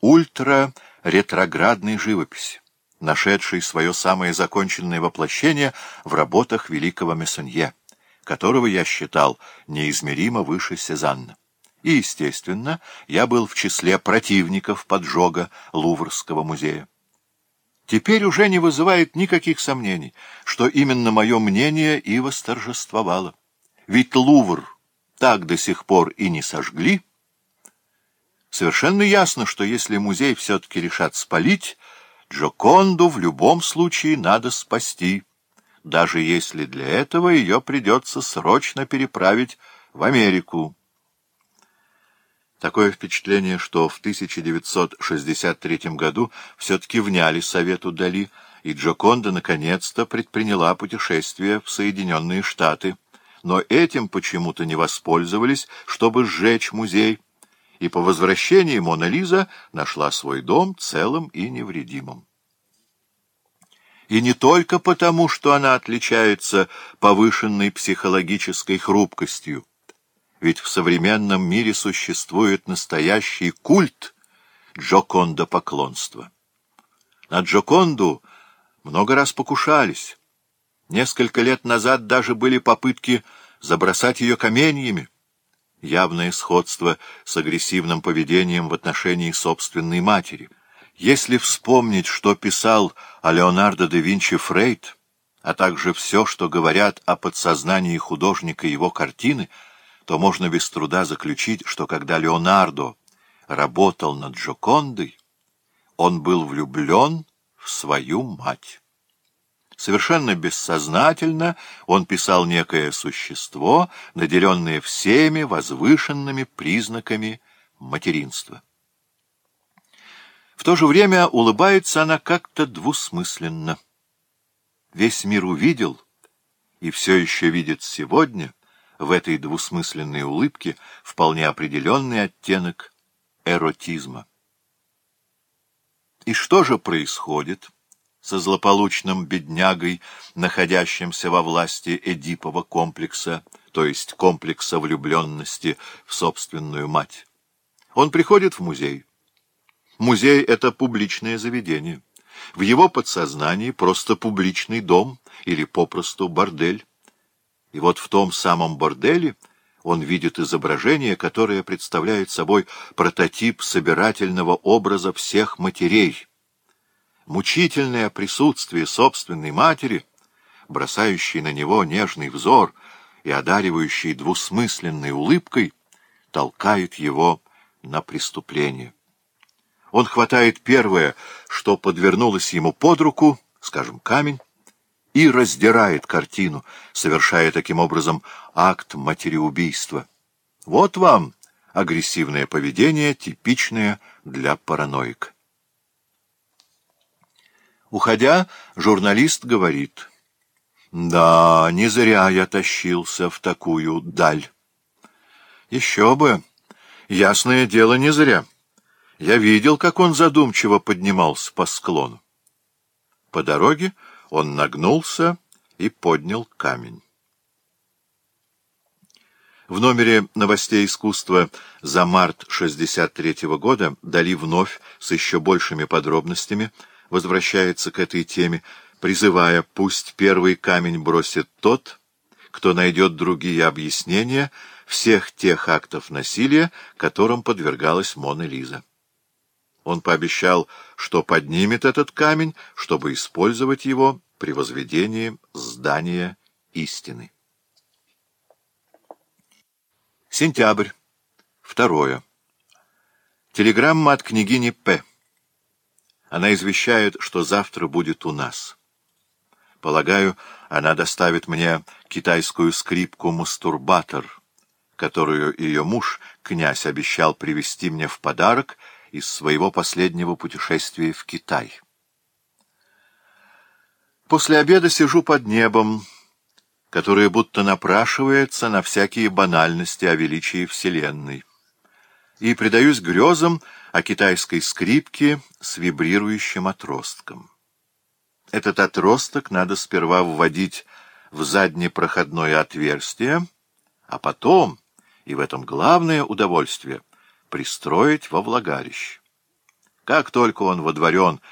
ультра-ретроградной живописи, нашедшей свое самое законченное воплощение в работах великого Мессонье, которого я считал неизмеримо выше Сезанна. И, естественно, я был в числе противников поджога Луврского музея. Теперь уже не вызывает никаких сомнений, что именно мое мнение и восторжествовало. Ведь Лувр так до сих пор и не сожгли — Совершенно ясно, что если музей все-таки решат спалить, Джоконду в любом случае надо спасти, даже если для этого ее придется срочно переправить в Америку. Такое впечатление, что в 1963 году все-таки вняли совету Дали, и Джоконда наконец-то предприняла путешествие в Соединенные Штаты. Но этим почему-то не воспользовались, чтобы сжечь музей, и по возвращении Мона Лиза нашла свой дом целым и невредимым. И не только потому, что она отличается повышенной психологической хрупкостью, ведь в современном мире существует настоящий культ Джоконда поклонства. На джоконду много раз покушались. Несколько лет назад даже были попытки забросать ее каменьями явное сходство с агрессивным поведением в отношении собственной матери. Если вспомнить, что писал о Леонардо да Винчи Фрейд, а также все, что говорят о подсознании художника его картины, то можно без труда заключить, что когда Леонардо работал над Джокондой, он был влюблен в свою мать. Совершенно бессознательно он писал некое существо, наделенное всеми возвышенными признаками материнства. В то же время улыбается она как-то двусмысленно. Весь мир увидел и все еще видит сегодня в этой двусмысленной улыбке вполне определенный оттенок эротизма. И что же происходит? со злополучным беднягой, находящимся во власти Эдипова комплекса, то есть комплекса влюбленности в собственную мать. Он приходит в музей. Музей — это публичное заведение. В его подсознании просто публичный дом или попросту бордель. И вот в том самом борделе он видит изображение, которое представляет собой прототип собирательного образа всех матерей — мучительное присутствие собственной матери, бросающей на него нежный взор и одаривающей двусмысленной улыбкой, толкает его на преступление. Он хватает первое, что подвернулось ему под руку, скажем, камень, и раздирает картину, совершая таким образом акт материубийства. Вот вам агрессивное поведение, типичное для параноика. Уходя, журналист говорит. «Да, не зря я тащился в такую даль». «Еще бы! Ясное дело, не зря. Я видел, как он задумчиво поднимался по склону. По дороге он нагнулся и поднял камень». В номере «Новостей искусства» за март 63 года дали вновь с еще большими подробностями – возвращается к этой теме, призывая «пусть первый камень бросит тот, кто найдет другие объяснения всех тех актов насилия, которым подвергалась Мона Лиза». Он пообещал, что поднимет этот камень, чтобы использовать его при возведении здания истины. Сентябрь. Второе. Телеграмма от княгини П. Она извещает, что завтра будет у нас. Полагаю, она доставит мне китайскую скрипку «Мастурбатор», которую ее муж, князь, обещал привезти мне в подарок из своего последнего путешествия в Китай. После обеда сижу под небом, которое будто напрашивается на всякие банальности о величии Вселенной и предаюсь грезам о китайской скрипке с вибрирующим отростком. Этот отросток надо сперва вводить в заднепроходное отверстие, а потом, и в этом главное удовольствие, пристроить во влагалище. Как только он водворен